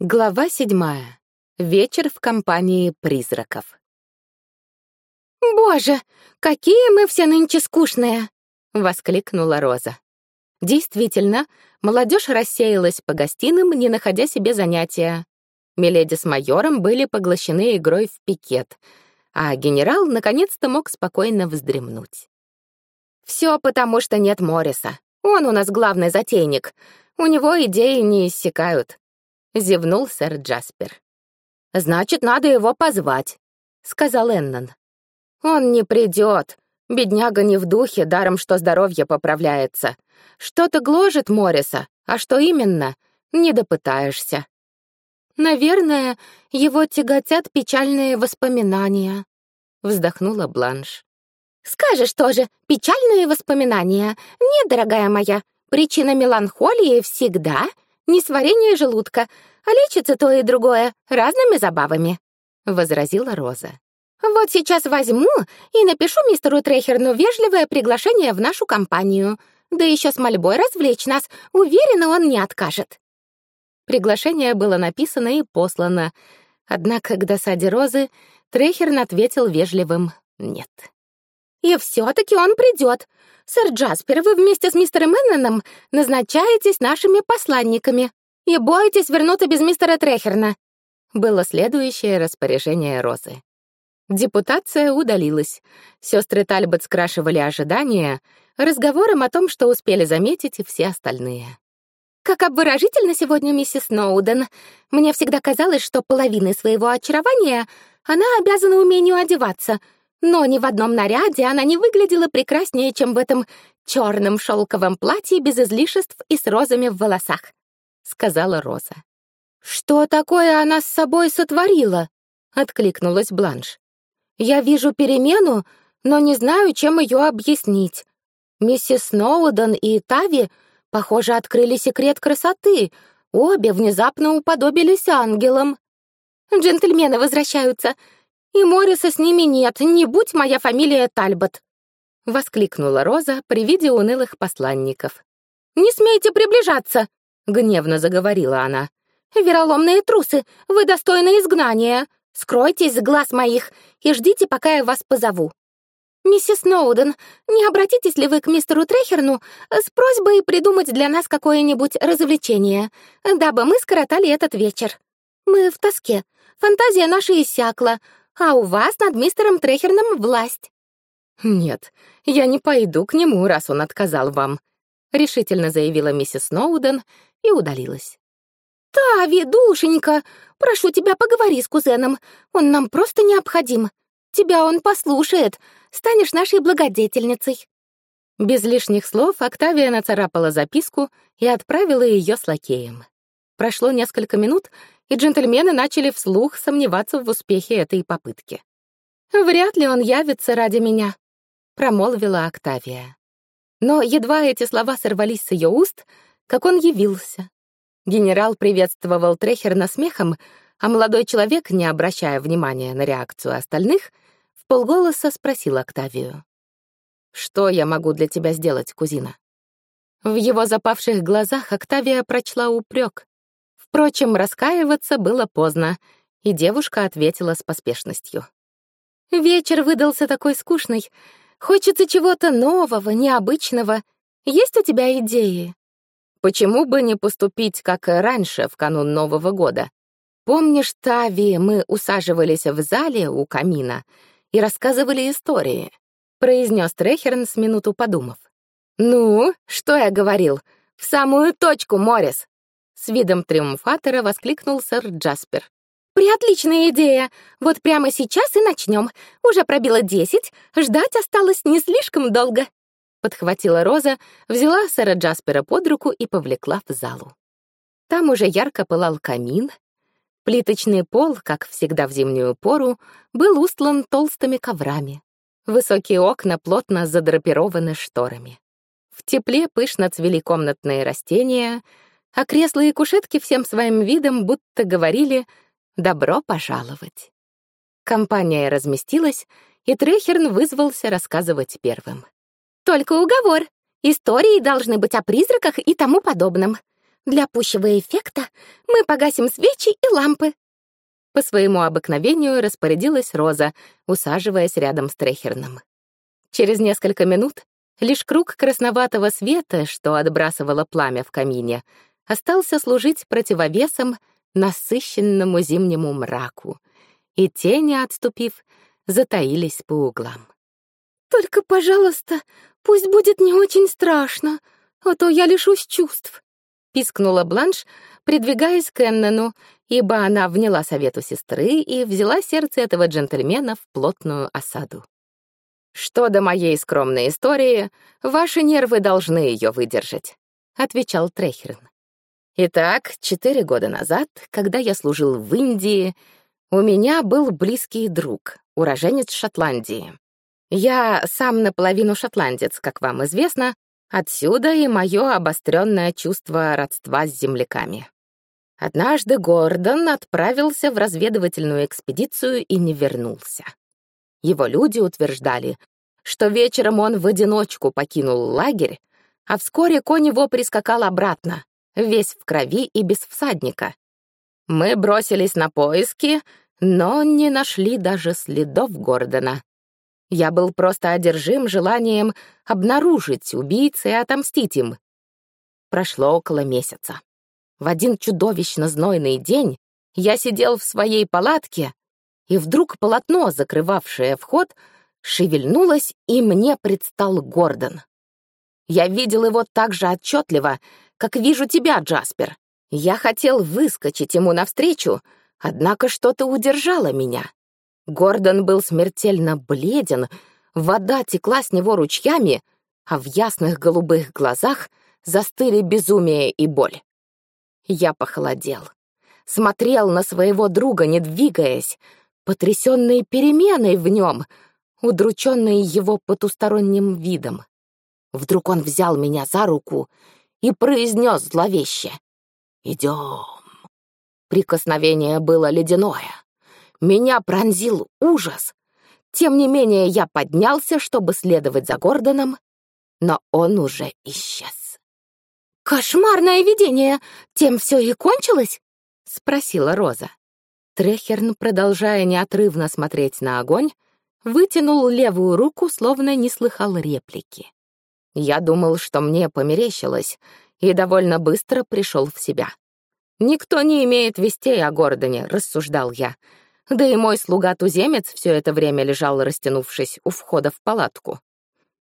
Глава седьмая. Вечер в компании призраков. «Боже, какие мы все нынче скучные!» — воскликнула Роза. Действительно, молодежь рассеялась по гостиным, не находя себе занятия. Миледи с майором были поглощены игрой в пикет, а генерал наконец-то мог спокойно вздремнуть. Все потому, что нет Морриса. Он у нас главный затейник. У него идеи не иссякают. — зевнул сэр Джаспер. «Значит, надо его позвать», — сказал Эннон. «Он не придет. Бедняга не в духе, даром что здоровье поправляется. Что-то гложет Морриса, а что именно, не допытаешься». «Наверное, его тяготят печальные воспоминания», — вздохнула Бланш. «Скажешь тоже, печальные воспоминания. Нет, дорогая моя, причина меланхолии всегда несварение желудка, а лечится то и другое разными забавами», — возразила Роза. «Вот сейчас возьму и напишу мистеру Трехерну вежливое приглашение в нашу компанию, да еще с мольбой развлечь нас, уверена, он не откажет». Приглашение было написано и послано, однако к досаде Розы Трехерн ответил вежливым «нет». «И все-таки он придет. Сэр Джаспер, вы вместе с мистером Энноном назначаетесь нашими посланниками и боитесь вернуться без мистера Трехерна», было следующее распоряжение Розы. Депутация удалилась. Сестры Тальбот скрашивали ожидания разговором о том, что успели заметить и все остальные. «Как обворожительно сегодня миссис Сноуден. Мне всегда казалось, что половиной своего очарования она обязана умению одеваться — но ни в одном наряде она не выглядела прекраснее, чем в этом черном шелковом платье без излишеств и с розами в волосах, — сказала Роза. «Что такое она с собой сотворила?» — откликнулась Бланш. «Я вижу перемену, но не знаю, чем ее объяснить. Миссис Сноуден и Тави, похоже, открыли секрет красоты. Обе внезапно уподобились ангелам». «Джентльмены возвращаются. И Морриса с ними нет, не будь моя фамилия Тальбот!» — воскликнула Роза при виде унылых посланников. «Не смейте приближаться!» — гневно заговорила она. «Вероломные трусы, вы достойны изгнания! Скройтесь с глаз моих и ждите, пока я вас позову!» «Миссис Сноуден, не обратитесь ли вы к мистеру Трехерну с просьбой придумать для нас какое-нибудь развлечение, дабы мы скоротали этот вечер? Мы в тоске, фантазия наша иссякла, а у вас над мистером Трехерном власть». «Нет, я не пойду к нему, раз он отказал вам», — решительно заявила миссис Сноуден и удалилась. «Тави, душенька, прошу тебя, поговори с кузеном. Он нам просто необходим. Тебя он послушает. Станешь нашей благодетельницей». Без лишних слов Октавия нацарапала записку и отправила ее с лакеем. Прошло несколько минут, и джентльмены начали вслух сомневаться в успехе этой попытки. «Вряд ли он явится ради меня», — промолвила Октавия. Но едва эти слова сорвались с ее уст, как он явился. Генерал приветствовал Трехерна смехом, а молодой человек, не обращая внимания на реакцию остальных, в полголоса спросил Октавию. «Что я могу для тебя сделать, кузина?» В его запавших глазах Октавия прочла упрек. Впрочем, раскаиваться было поздно, и девушка ответила с поспешностью. «Вечер выдался такой скучный. Хочется чего-то нового, необычного. Есть у тебя идеи?» «Почему бы не поступить, как раньше, в канун Нового года? Помнишь, Тави, мы усаживались в зале у камина и рассказывали истории?» — произнес Трехерн с минуту подумав. «Ну, что я говорил? В самую точку, Моррис!» С видом триумфатора воскликнул сэр Джаспер. «Приотличная идея! Вот прямо сейчас и начнем. Уже пробило десять, ждать осталось не слишком долго». Подхватила Роза, взяла сэра Джаспера под руку и повлекла в залу. Там уже ярко пылал камин. Плиточный пол, как всегда в зимнюю пору, был устлан толстыми коврами. Высокие окна плотно задрапированы шторами. В тепле пышно цвели комнатные растения — а кресла и кушетки всем своим видом будто говорили «добро пожаловать». Компания разместилась, и Трехерн вызвался рассказывать первым. «Только уговор. Истории должны быть о призраках и тому подобном. Для пущего эффекта мы погасим свечи и лампы. По своему обыкновению распорядилась Роза, усаживаясь рядом с Трехерном. Через несколько минут лишь круг красноватого света, что отбрасывало пламя в камине, остался служить противовесом насыщенному зимнему мраку, и тени, отступив, затаились по углам. «Только, пожалуйста, пусть будет не очень страшно, а то я лишусь чувств», — пискнула Бланш, придвигаясь к Эннену, ибо она вняла совету сестры и взяла сердце этого джентльмена в плотную осаду. «Что до моей скромной истории, ваши нервы должны ее выдержать», — отвечал Трехерн. Итак, четыре года назад, когда я служил в Индии, у меня был близкий друг, уроженец Шотландии. Я сам наполовину шотландец, как вам известно, отсюда и мое обостренное чувство родства с земляками. Однажды Гордон отправился в разведывательную экспедицию и не вернулся. Его люди утверждали, что вечером он в одиночку покинул лагерь, а вскоре конь его прискакал обратно, весь в крови и без всадника. Мы бросились на поиски, но не нашли даже следов Гордона. Я был просто одержим желанием обнаружить убийц и отомстить им. Прошло около месяца. В один чудовищно знойный день я сидел в своей палатке, и вдруг полотно, закрывавшее вход, шевельнулось, и мне предстал Гордон. Я видел его так же отчетливо, как вижу тебя, Джаспер. Я хотел выскочить ему навстречу, однако что-то удержало меня. Гордон был смертельно бледен, вода текла с него ручьями, а в ясных голубых глазах застыли безумие и боль. Я похолодел, смотрел на своего друга, не двигаясь, потрясенный переменой в нем, удрученный его потусторонним видом. Вдруг он взял меня за руку и произнес зловеще. «Идем». Прикосновение было ледяное. Меня пронзил ужас. Тем не менее, я поднялся, чтобы следовать за Гордоном, но он уже исчез. «Кошмарное видение! Тем все и кончилось?» — спросила Роза. Трехерн, продолжая неотрывно смотреть на огонь, вытянул левую руку, словно не слыхал реплики. Я думал, что мне померещилось, и довольно быстро пришел в себя. «Никто не имеет вестей о Гордоне», — рассуждал я. Да и мой слуга-туземец все это время лежал, растянувшись у входа в палатку.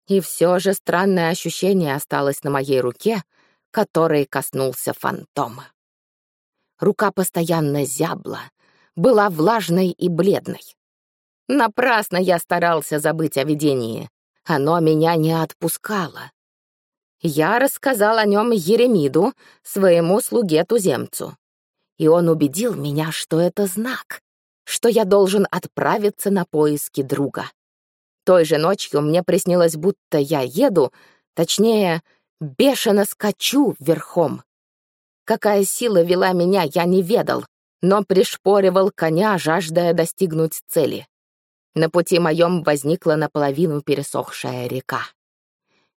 И все же странное ощущение осталось на моей руке, которой коснулся фантома. Рука постоянно зябла, была влажной и бледной. Напрасно я старался забыть о видении. Оно меня не отпускало. Я рассказал о нем Еремиду, своему слуге-туземцу. И он убедил меня, что это знак, что я должен отправиться на поиски друга. Той же ночью мне приснилось, будто я еду, точнее, бешено скачу верхом. Какая сила вела меня, я не ведал, но пришпоривал коня, жаждая достигнуть цели. На пути моем возникла наполовину пересохшая река.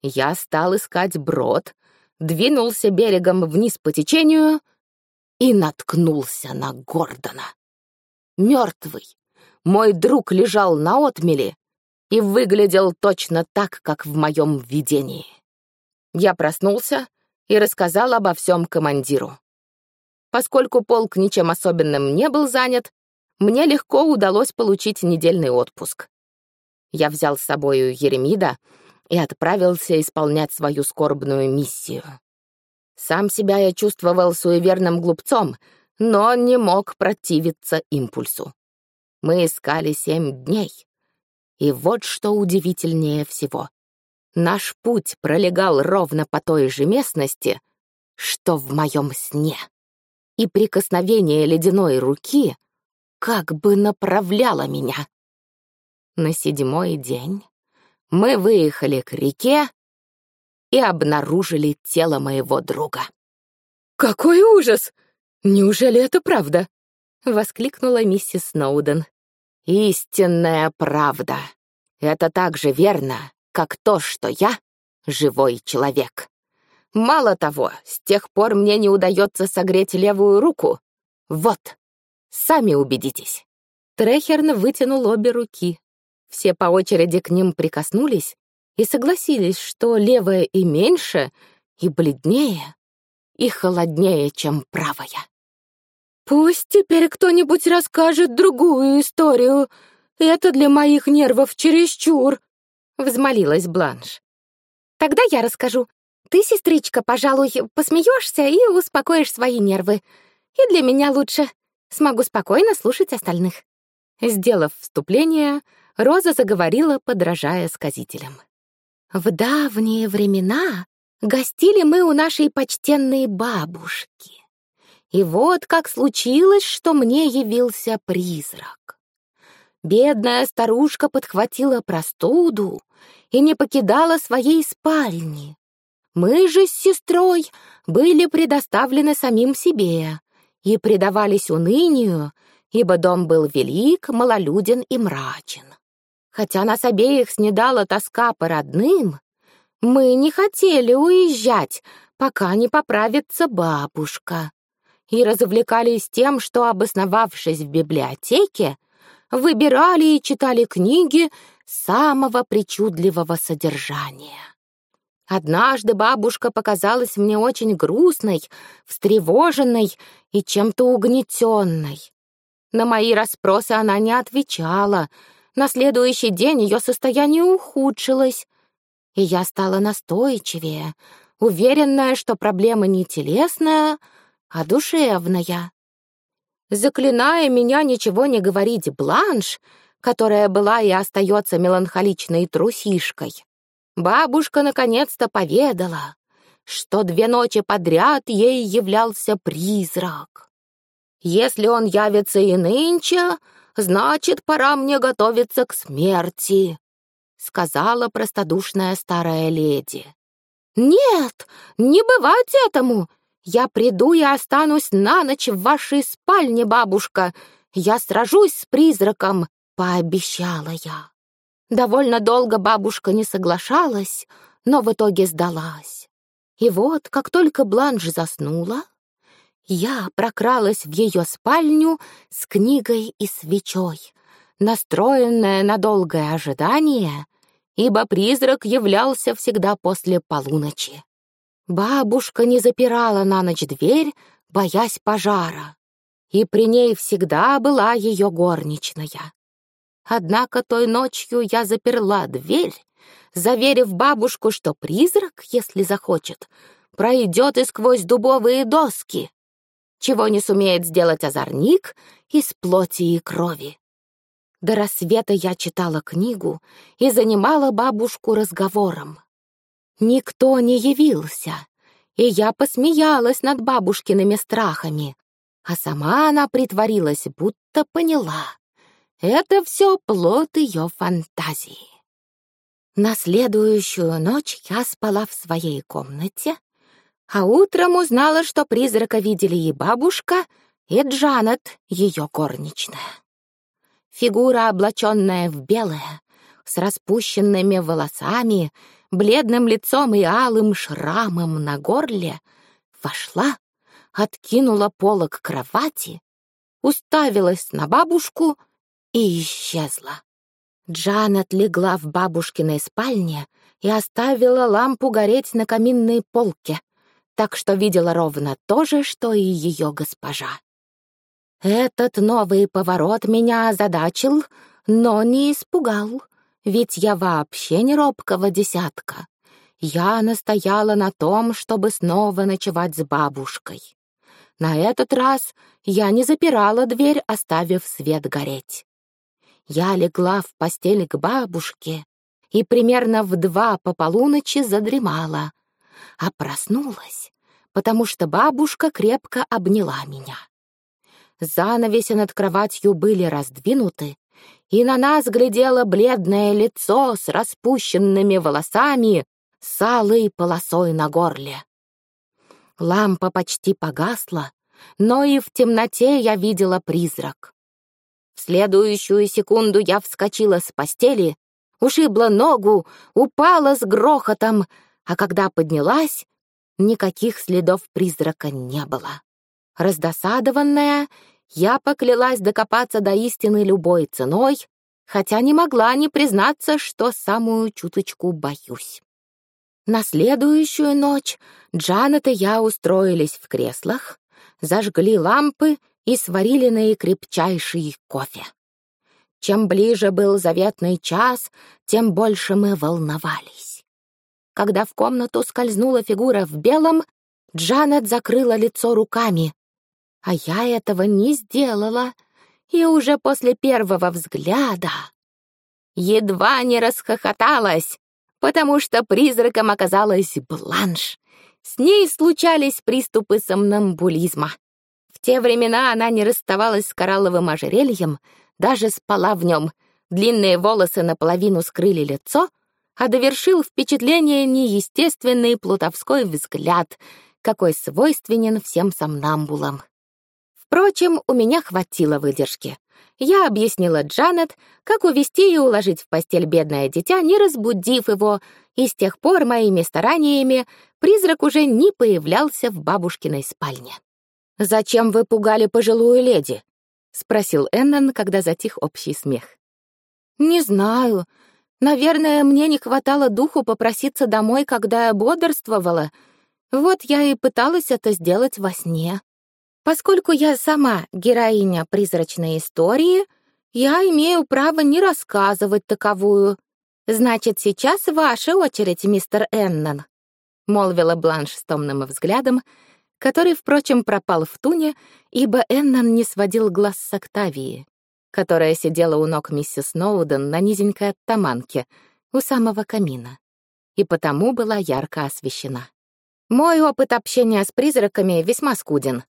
Я стал искать брод, двинулся берегом вниз по течению и наткнулся на Гордона. Мертвый, мой друг лежал на отмеле и выглядел точно так, как в моем видении. Я проснулся и рассказал обо всем командиру. Поскольку полк ничем особенным не был занят, мне легко удалось получить недельный отпуск. Я взял с собою Еремида и отправился исполнять свою скорбную миссию. Сам себя я чувствовал суеверным глупцом, но не мог противиться импульсу. Мы искали семь дней. И вот что удивительнее всего. Наш путь пролегал ровно по той же местности, что в моем сне. И прикосновение ледяной руки — как бы направляла меня. На седьмой день мы выехали к реке и обнаружили тело моего друга. «Какой ужас! Неужели это правда?» — воскликнула миссис Сноуден. «Истинная правда. Это так же верно, как то, что я — живой человек. Мало того, с тех пор мне не удается согреть левую руку. Вот, сами убедитесь. Трехерн вытянул обе руки. Все по очереди к ним прикоснулись и согласились, что левая и меньше, и бледнее, и холоднее, чем правая. «Пусть теперь кто-нибудь расскажет другую историю. Это для моих нервов чересчур», — взмолилась Бланш. «Тогда я расскажу. Ты, сестричка, пожалуй, посмеешься и успокоишь свои нервы. И для меня лучше. Смогу спокойно слушать остальных». Сделав вступление, Роза заговорила, подражая сказителям. «В давние времена гостили мы у нашей почтенной бабушки. И вот как случилось, что мне явился призрак. Бедная старушка подхватила простуду и не покидала своей спальни. Мы же с сестрой были предоставлены самим себе и предавались унынию, ибо дом был велик, малолюден и мрачен. Хотя нас обеих снедала тоска по родным, мы не хотели уезжать, пока не поправится бабушка, и развлекались тем, что, обосновавшись в библиотеке, выбирали и читали книги самого причудливого содержания. Однажды бабушка показалась мне очень грустной, встревоженной и чем-то угнетенной. На мои расспросы она не отвечала. На следующий день ее состояние ухудшилось, и я стала настойчивее, уверенная, что проблема не телесная, а душевная. Заклиная меня ничего не говорить Бланш, которая была и остается меланхоличной трусишкой, бабушка наконец-то поведала, что две ночи подряд ей являлся призрак. Если он явится и нынче, значит, пора мне готовиться к смерти сказала простодушная старая леди. «Нет, не бывать этому! Я приду и останусь на ночь в вашей спальне, бабушка. Я сражусь с призраком», — пообещала я. Довольно долго бабушка не соглашалась, но в итоге сдалась. И вот, как только Бланш заснула, я прокралась в ее спальню с книгой и свечой, настроенная на долгое ожидание, ибо призрак являлся всегда после полуночи. Бабушка не запирала на ночь дверь, боясь пожара, и при ней всегда была ее горничная. Однако той ночью я заперла дверь, заверив бабушку, что призрак, если захочет, пройдет и сквозь дубовые доски, чего не сумеет сделать озорник из плоти и крови. До рассвета я читала книгу и занимала бабушку разговором. Никто не явился, и я посмеялась над бабушкиными страхами, а сама она притворилась, будто поняла. Это все плод ее фантазии. На следующую ночь я спала в своей комнате, а утром узнала, что призрака видели и бабушка, и Джанет, ее горничная. Фигура, облаченная в белое, с распущенными волосами, бледным лицом и алым шрамом на горле, вошла, откинула полок кровати, уставилась на бабушку и исчезла. Джанет легла в бабушкиной спальне и оставила лампу гореть на каминной полке, так что видела ровно то же, что и ее госпожа. Этот новый поворот меня озадачил, но не испугал, ведь я вообще не робкого десятка. Я настояла на том, чтобы снова ночевать с бабушкой. На этот раз я не запирала дверь, оставив свет гореть. Я легла в постель к бабушке и примерно в два по полуночи задремала, а проснулась, потому что бабушка крепко обняла меня. Занавеси над кроватью были раздвинуты, и на нас глядело бледное лицо с распущенными волосами, с алой полосой на горле. Лампа почти погасла, но и в темноте я видела призрак. Следующую секунду я вскочила с постели, ушибла ногу, упала с грохотом, а когда поднялась, никаких следов призрака не было. Раздосадованная, я поклялась докопаться до истины любой ценой, хотя не могла не признаться, что самую чуточку боюсь. На следующую ночь Джанет и я устроились в креслах, зажгли лампы и сварили наикрепчайший кофе. Чем ближе был заветный час, тем больше мы волновались. Когда в комнату скользнула фигура в белом, Джанет закрыла лицо руками. А я этого не сделала, и уже после первого взгляда едва не расхохоталась, потому что призраком оказалась Бланш. С ней случались приступы сомнамбулизма. Те времена она не расставалась с коралловым ожерельем, даже спала в нем. Длинные волосы наполовину скрыли лицо, а довершил впечатление неестественный плутовской взгляд, какой свойственен всем сомнамбулам. Впрочем, у меня хватило выдержки. Я объяснила Джанет, как увести и уложить в постель бедное дитя, не разбудив его, и с тех пор моими стараниями призрак уже не появлялся в бабушкиной спальне. «Зачем вы пугали пожилую леди?» — спросил Эннон, когда затих общий смех. «Не знаю. Наверное, мне не хватало духу попроситься домой, когда я бодрствовала. Вот я и пыталась это сделать во сне. Поскольку я сама героиня призрачной истории, я имею право не рассказывать таковую. Значит, сейчас ваша очередь, мистер Эннон», — молвила Бланш с томным взглядом, который, впрочем, пропал в туне, ибо Эннон не сводил глаз с Октавии, которая сидела у ног миссис Сноуден на низенькой оттаманке у самого камина, и потому была ярко освещена. Мой опыт общения с призраками весьма скуден.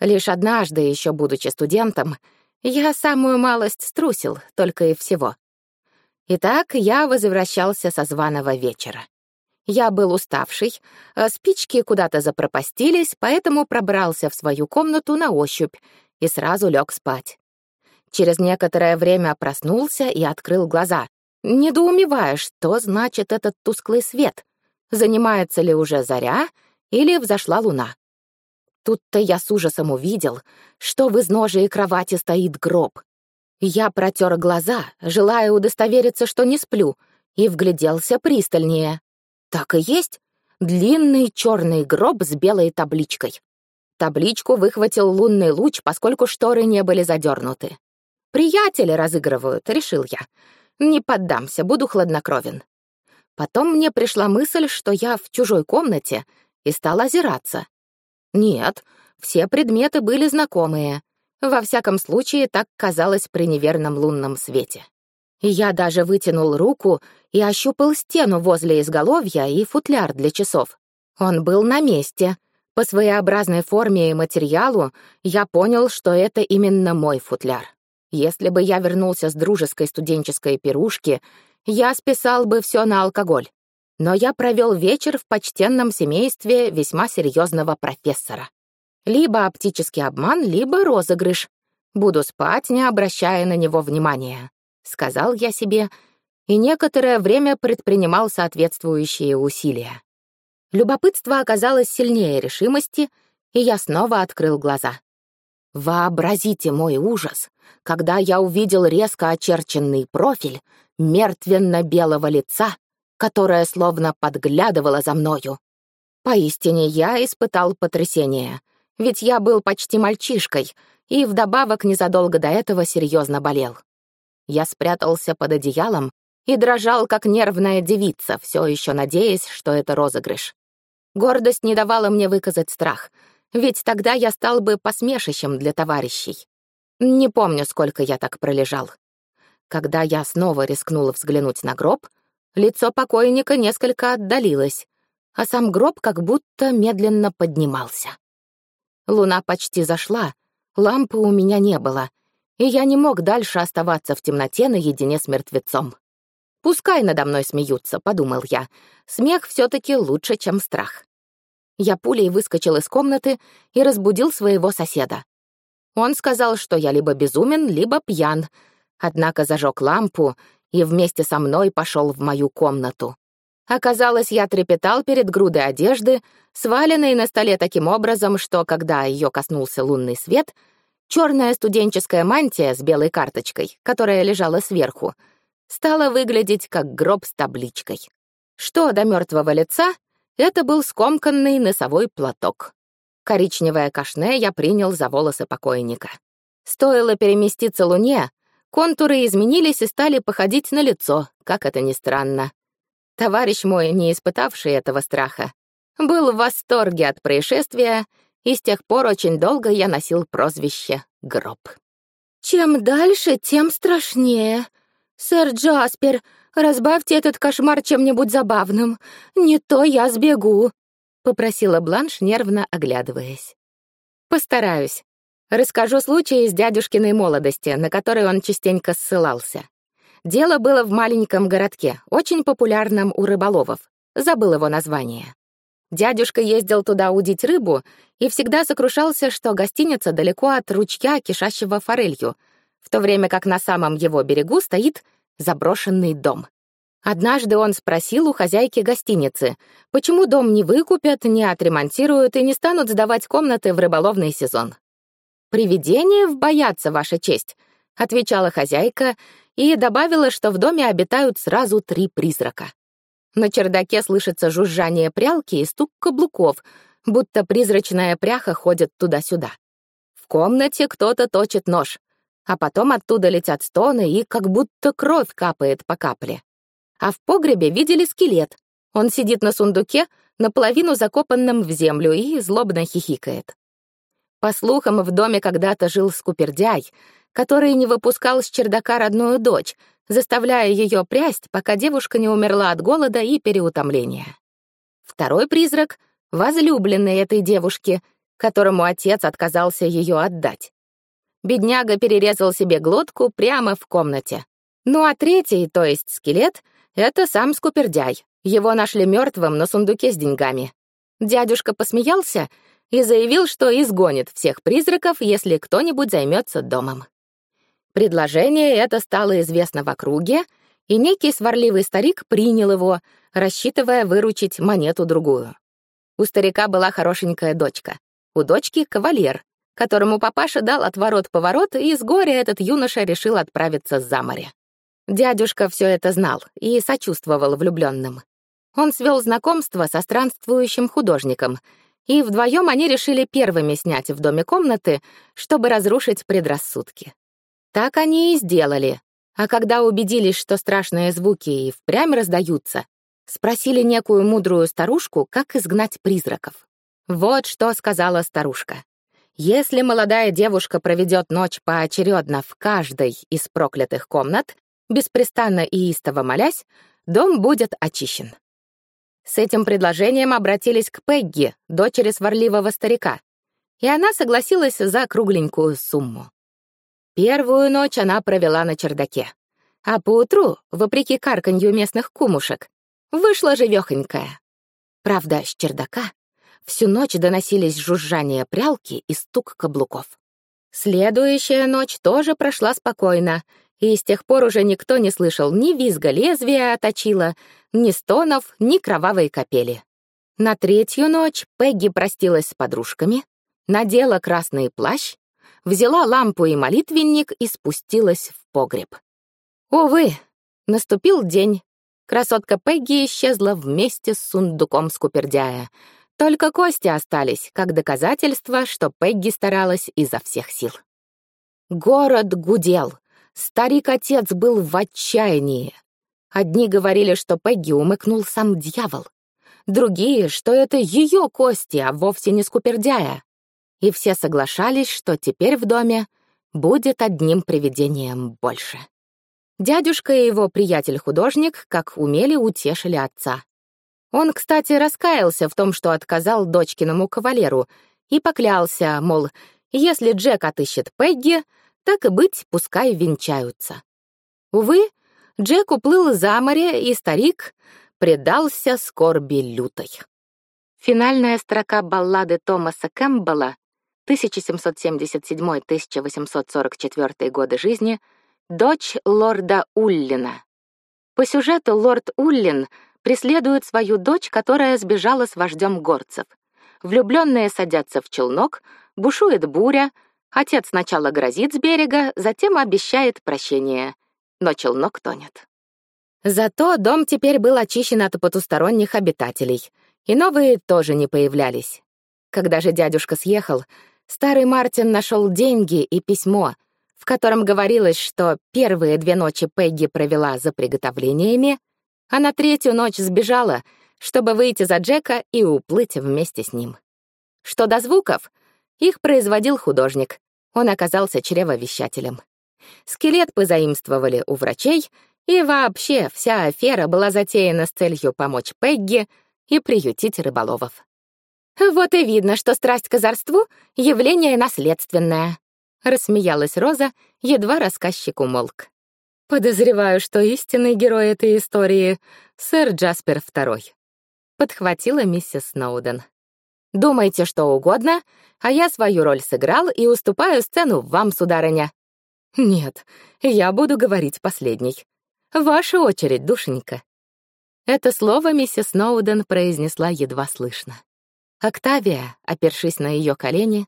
Лишь однажды, еще будучи студентом, я самую малость струсил, только и всего. Итак, я возвращался со званого вечера. Я был уставший, а спички куда-то запропастились, поэтому пробрался в свою комнату на ощупь и сразу лег спать. Через некоторое время проснулся и открыл глаза, недоумевая, что значит этот тусклый свет. Занимается ли уже заря или взошла луна? Тут-то я с ужасом увидел, что в изножии кровати стоит гроб. Я протер глаза, желая удостовериться, что не сплю, и вгляделся пристальнее. Так и есть. Длинный черный гроб с белой табличкой. Табличку выхватил лунный луч, поскольку шторы не были задернуты. «Приятели разыгрывают», — решил я. «Не поддамся, буду хладнокровен». Потом мне пришла мысль, что я в чужой комнате, и стал озираться. Нет, все предметы были знакомые. Во всяком случае, так казалось при неверном лунном свете. Я даже вытянул руку и ощупал стену возле изголовья и футляр для часов. Он был на месте. По своеобразной форме и материалу я понял, что это именно мой футляр. Если бы я вернулся с дружеской студенческой пирушки, я списал бы все на алкоголь. Но я провел вечер в почтенном семействе весьма серьезного профессора. Либо оптический обман, либо розыгрыш. Буду спать, не обращая на него внимания сказал я себе, и некоторое время предпринимал соответствующие усилия. Любопытство оказалось сильнее решимости, и я снова открыл глаза. Вообразите мой ужас, когда я увидел резко очерченный профиль мертвенно-белого лица, которое словно подглядывало за мною. Поистине я испытал потрясение, ведь я был почти мальчишкой и вдобавок незадолго до этого серьезно болел. Я спрятался под одеялом и дрожал, как нервная девица, все еще надеясь, что это розыгрыш. Гордость не давала мне выказать страх, ведь тогда я стал бы посмешищем для товарищей. Не помню, сколько я так пролежал. Когда я снова рискнула взглянуть на гроб, лицо покойника несколько отдалилось, а сам гроб как будто медленно поднимался. Луна почти зашла, лампы у меня не было, и я не мог дальше оставаться в темноте наедине с мертвецом. «Пускай надо мной смеются», — подумал я. «Смех все таки лучше, чем страх». Я пулей выскочил из комнаты и разбудил своего соседа. Он сказал, что я либо безумен, либо пьян, однако зажег лампу и вместе со мной пошел в мою комнату. Оказалось, я трепетал перед грудой одежды, сваленной на столе таким образом, что, когда ее коснулся лунный свет, черная студенческая мантия с белой карточкой, которая лежала сверху, стала выглядеть как гроб с табличкой. Что до мертвого лица, это был скомканный носовой платок. Коричневое кашне я принял за волосы покойника. Стоило переместиться луне, контуры изменились и стали походить на лицо, как это ни странно. Товарищ мой, не испытавший этого страха, был в восторге от происшествия, и с тех пор очень долго я носил прозвище «Гроб». «Чем дальше, тем страшнее. Сэр Джаспер, разбавьте этот кошмар чем-нибудь забавным. Не то я сбегу», — попросила Бланш, нервно оглядываясь. «Постараюсь. Расскажу случай из дядюшкиной молодости, на который он частенько ссылался. Дело было в маленьком городке, очень популярном у рыболовов. Забыл его название. Дядюшка ездил туда удить рыбу и всегда сокрушался, что гостиница далеко от ручья, кишащего форелью, в то время как на самом его берегу стоит заброшенный дом. Однажды он спросил у хозяйки гостиницы, почему дом не выкупят, не отремонтируют и не станут сдавать комнаты в рыболовный сезон. «Привидения боятся, Ваша честь», — отвечала хозяйка и добавила, что в доме обитают сразу три призрака. На чердаке слышится жужжание прялки и стук каблуков, будто призрачная пряха ходит туда-сюда. В комнате кто-то точит нож, а потом оттуда летят стоны и как будто кровь капает по капле. А в погребе видели скелет. Он сидит на сундуке, наполовину закопанном в землю, и злобно хихикает. По слухам, в доме когда-то жил скупердяй, который не выпускал с чердака родную дочь, заставляя ее прясть, пока девушка не умерла от голода и переутомления. Второй призрак — возлюбленный этой девушки, которому отец отказался ее отдать. Бедняга перерезал себе глотку прямо в комнате. Ну а третий, то есть скелет, это сам Скупердяй. Его нашли мертвым на сундуке с деньгами. Дядюшка посмеялся и заявил, что изгонит всех призраков, если кто-нибудь займется домом. Предложение это стало известно в округе, и некий сварливый старик принял его, рассчитывая выручить монету-другую. У старика была хорошенькая дочка. У дочки — кавалер, которому папаша дал отворот-поворот, и с горя этот юноша решил отправиться за море. Дядюшка все это знал и сочувствовал влюбленным. Он свел знакомство со странствующим художником, и вдвоем они решили первыми снять в доме комнаты, чтобы разрушить предрассудки. Так они и сделали. А когда убедились, что страшные звуки и впрямь раздаются, спросили некую мудрую старушку, как изгнать призраков. Вот что сказала старушка. Если молодая девушка проведет ночь поочередно в каждой из проклятых комнат, беспрестанно и истово молясь, дом будет очищен. С этим предложением обратились к Пегги, дочери сварливого старика, и она согласилась за кругленькую сумму. Первую ночь она провела на чердаке. А поутру, вопреки карканью местных кумушек, вышла живёхонькая. Правда, с чердака всю ночь доносились жужжание прялки и стук каблуков. Следующая ночь тоже прошла спокойно, и с тех пор уже никто не слышал ни визга лезвия оточила, ни стонов, ни кровавой капели. На третью ночь Пегги простилась с подружками, надела красный плащ взяла лампу и молитвенник и спустилась в погреб. Увы, наступил день. Красотка Пегги исчезла вместе с сундуком скупердяя. Только кости остались, как доказательство, что Пегги старалась изо всех сил. Город гудел. Старик-отец был в отчаянии. Одни говорили, что Пегги умыкнул сам дьявол. Другие, что это ее кости, а вовсе не скупердяя и все соглашались, что теперь в доме будет одним привидением больше. Дядюшка и его приятель-художник, как умели, утешили отца. Он, кстати, раскаялся в том, что отказал дочкиному кавалеру, и поклялся, мол, если Джек отыщет Пегги, так и быть, пускай венчаются. Увы, Джек уплыл за море, и старик предался скорби лютой. Финальная строка баллады Томаса Кэмпбелла 1777-1844 годы жизни, дочь лорда Уллина. По сюжету лорд Уллин преследуют свою дочь, которая сбежала с вождем горцев. Влюбленные садятся в челнок, бушует буря, отец сначала грозит с берега, затем обещает прощение, но челнок тонет. Зато дом теперь был очищен от потусторонних обитателей, и новые тоже не появлялись. Когда же дядюшка съехал, старый Мартин нашел деньги и письмо, в котором говорилось, что первые две ночи Пегги провела за приготовлениями, а на третью ночь сбежала, чтобы выйти за Джека и уплыть вместе с ним. Что до звуков, их производил художник. Он оказался чревовещателем. Скелет позаимствовали у врачей, и вообще вся афера была затеяна с целью помочь Пегги и приютить рыболовов. «Вот и видно, что страсть к озорству — явление наследственное», — рассмеялась Роза, едва рассказчик умолк. «Подозреваю, что истинный герой этой истории — сэр Джаспер II», — подхватила миссис Сноуден. «Думайте что угодно, а я свою роль сыграл и уступаю сцену вам, сударыня». «Нет, я буду говорить последней. Ваша очередь, душенька». Это слово миссис Сноуден произнесла едва слышно. Октавия, опершись на ее колени,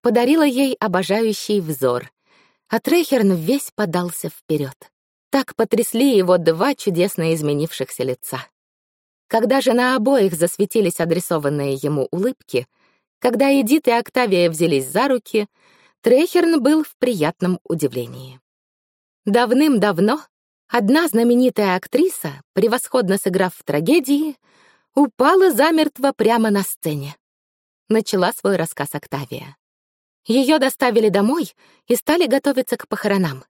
подарила ей обожающий взор, а Трехерн весь подался вперед. Так потрясли его два чудесно изменившихся лица. Когда же на обоих засветились адресованные ему улыбки, когда Эдит и Октавия взялись за руки, Трехерн был в приятном удивлении. Давным-давно Одна знаменитая актриса, превосходно сыграв в трагедии, упала замертво прямо на сцене. Начала свой рассказ Октавия. Ее доставили домой и стали готовиться к похоронам.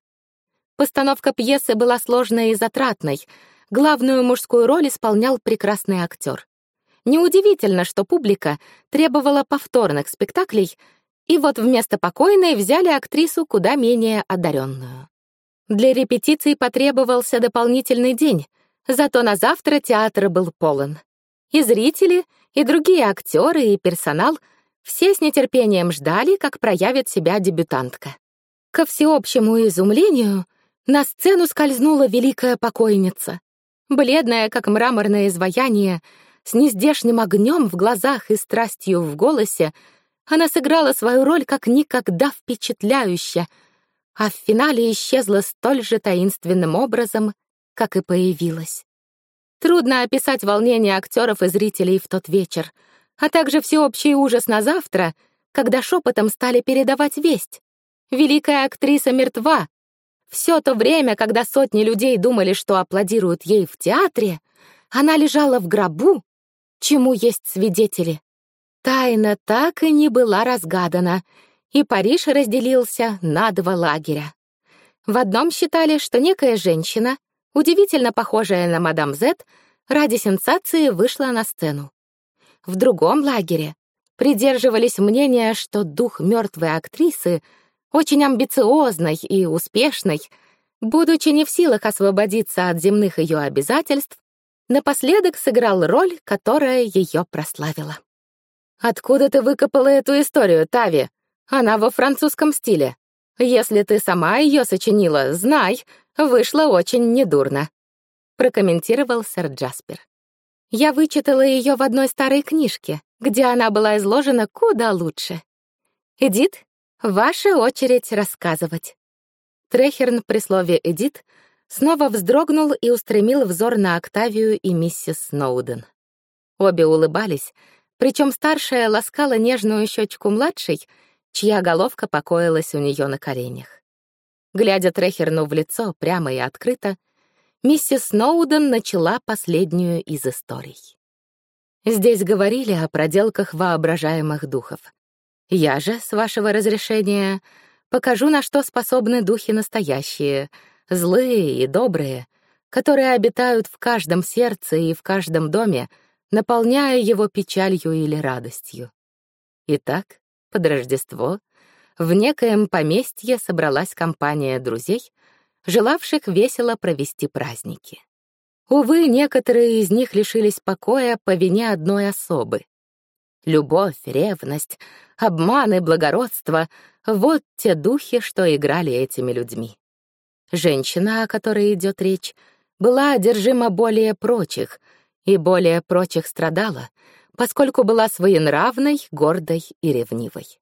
Постановка пьесы была сложной и затратной. Главную мужскую роль исполнял прекрасный актер. Неудивительно, что публика требовала повторных спектаклей, и вот вместо покойной взяли актрису куда менее одаренную. Для репетиций потребовался дополнительный день, зато на завтра театр был полон. И зрители, и другие актеры, и персонал все с нетерпением ждали, как проявит себя дебютантка. Ко всеобщему изумлению на сцену скользнула великая покойница. Бледная, как мраморное изваяние, с нездешним огнем в глазах и страстью в голосе, она сыграла свою роль как никогда впечатляюще — а в финале исчезла столь же таинственным образом, как и появилась. Трудно описать волнение актеров и зрителей в тот вечер, а также всеобщий ужас на завтра, когда шепотом стали передавать весть. Великая актриса мертва. Все то время, когда сотни людей думали, что аплодируют ей в театре, она лежала в гробу, чему есть свидетели. Тайна так и не была разгадана, и Париж разделился на два лагеря. В одном считали, что некая женщина, удивительно похожая на мадам Зет, ради сенсации вышла на сцену. В другом лагере придерживались мнения, что дух мертвой актрисы, очень амбициозной и успешной, будучи не в силах освободиться от земных ее обязательств, напоследок сыграл роль, которая ее прославила. «Откуда ты выкопала эту историю, Тави?» Она во французском стиле. Если ты сама ее сочинила, знай, вышло очень недурно», — прокомментировал сэр Джаспер. «Я вычитала ее в одной старой книжке, где она была изложена куда лучше. Эдит, ваша очередь рассказывать». Трехерн при слове «Эдит» снова вздрогнул и устремил взор на Октавию и миссис Сноуден. Обе улыбались, причем старшая ласкала нежную щечку младшей — чья головка покоилась у нее на коленях. Глядя Трехерну в лицо прямо и открыто, миссис Сноуден начала последнюю из историй. Здесь говорили о проделках воображаемых духов. Я же, с вашего разрешения, покажу, на что способны духи настоящие, злые и добрые, которые обитают в каждом сердце и в каждом доме, наполняя его печалью или радостью. Итак, под Рождество в некоем поместье собралась компания друзей, желавших весело провести праздники. Увы, некоторые из них лишились покоя по вине одной особы. Любовь, ревность, обман и благородство — вот те духи, что играли этими людьми. Женщина, о которой идет речь, была одержима более прочих и более прочих страдала, поскольку была своенравной, гордой и ревнивой.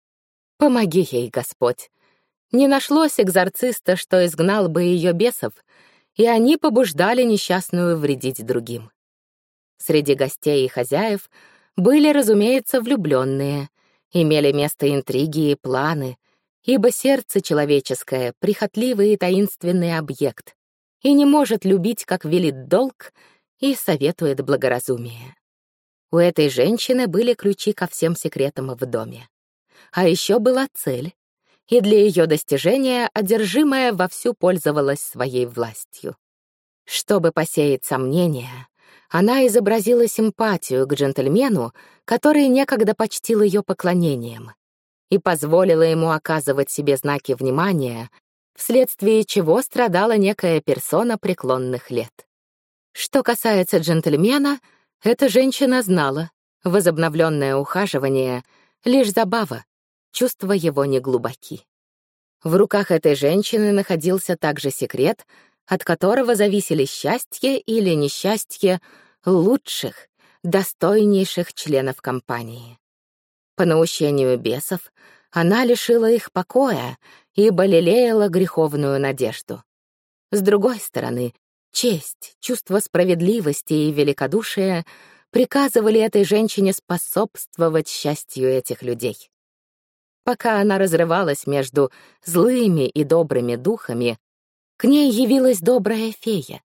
Помоги ей, Господь. Не нашлось экзорциста, что изгнал бы ее бесов, и они побуждали несчастную вредить другим. Среди гостей и хозяев были, разумеется, влюбленные, имели место интриги и планы, ибо сердце человеческое — прихотливый и таинственный объект, и не может любить, как велит долг, и советует благоразумие. У этой женщины были ключи ко всем секретам в доме. А еще была цель, и для ее достижения одержимая вовсю пользовалась своей властью. Чтобы посеять сомнения, она изобразила симпатию к джентльмену, который некогда почтил ее поклонением, и позволила ему оказывать себе знаки внимания, вследствие чего страдала некая персона преклонных лет. Что касается джентльмена, эта женщина знала, возобновленное ухаживание — лишь забава, чувства его не глубоки. В руках этой женщины находился также секрет, от которого зависели счастье или несчастье лучших, достойнейших членов компании. По наущению бесов она лишила их покоя, ибо лелеяла греховную надежду. С другой стороны, честь, чувство справедливости и великодушия приказывали этой женщине способствовать счастью этих людей. Пока она разрывалась между злыми и добрыми духами, к ней явилась добрая фея.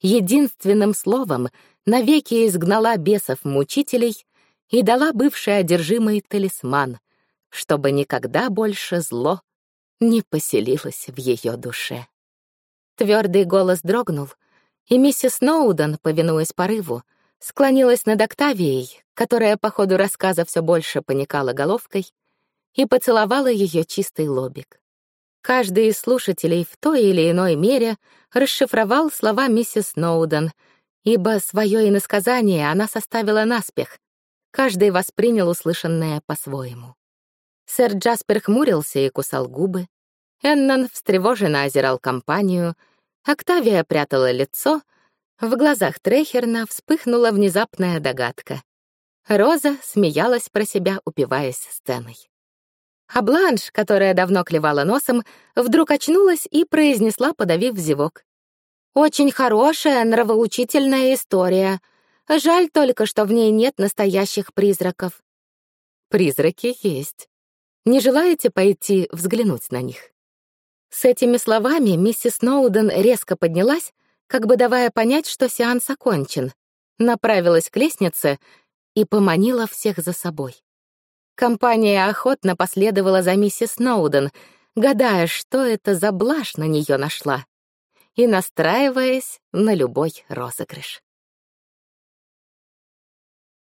Единственным словом навеки изгнала бесов-мучителей и дала бывший одержимый талисман, чтобы никогда больше зло не поселилось в ее душе. Твердый голос дрогнул, и миссис Сноуден, повинуясь порыву, склонилась над Октавией, которая по ходу рассказа все больше поникала головкой, и поцеловала ее чистый лобик. Каждый из слушателей в той или иной мере расшифровал слова миссис Сноуден, ибо свое иносказание она составила наспех. Каждый воспринял услышанное по-своему. Сэр Джаспер хмурился и кусал губы. Эннон встревоженно озирал компанию. Октавия прятала лицо. В глазах Трехерна вспыхнула внезапная догадка. Роза смеялась про себя, упиваясь сценой. А Бланш, которая давно клевала носом, вдруг очнулась и произнесла, подавив зевок. «Очень хорошая, нравоучительная история. Жаль только, что в ней нет настоящих призраков». «Призраки есть. Не желаете пойти взглянуть на них?» С этими словами миссис Сноуден резко поднялась, как бы давая понять, что сеанс окончен, направилась к лестнице и поманила всех за собой. Компания охотно последовала за миссис Сноуден, гадая, что это за блажь на нее нашла, и настраиваясь на любой розыгрыш.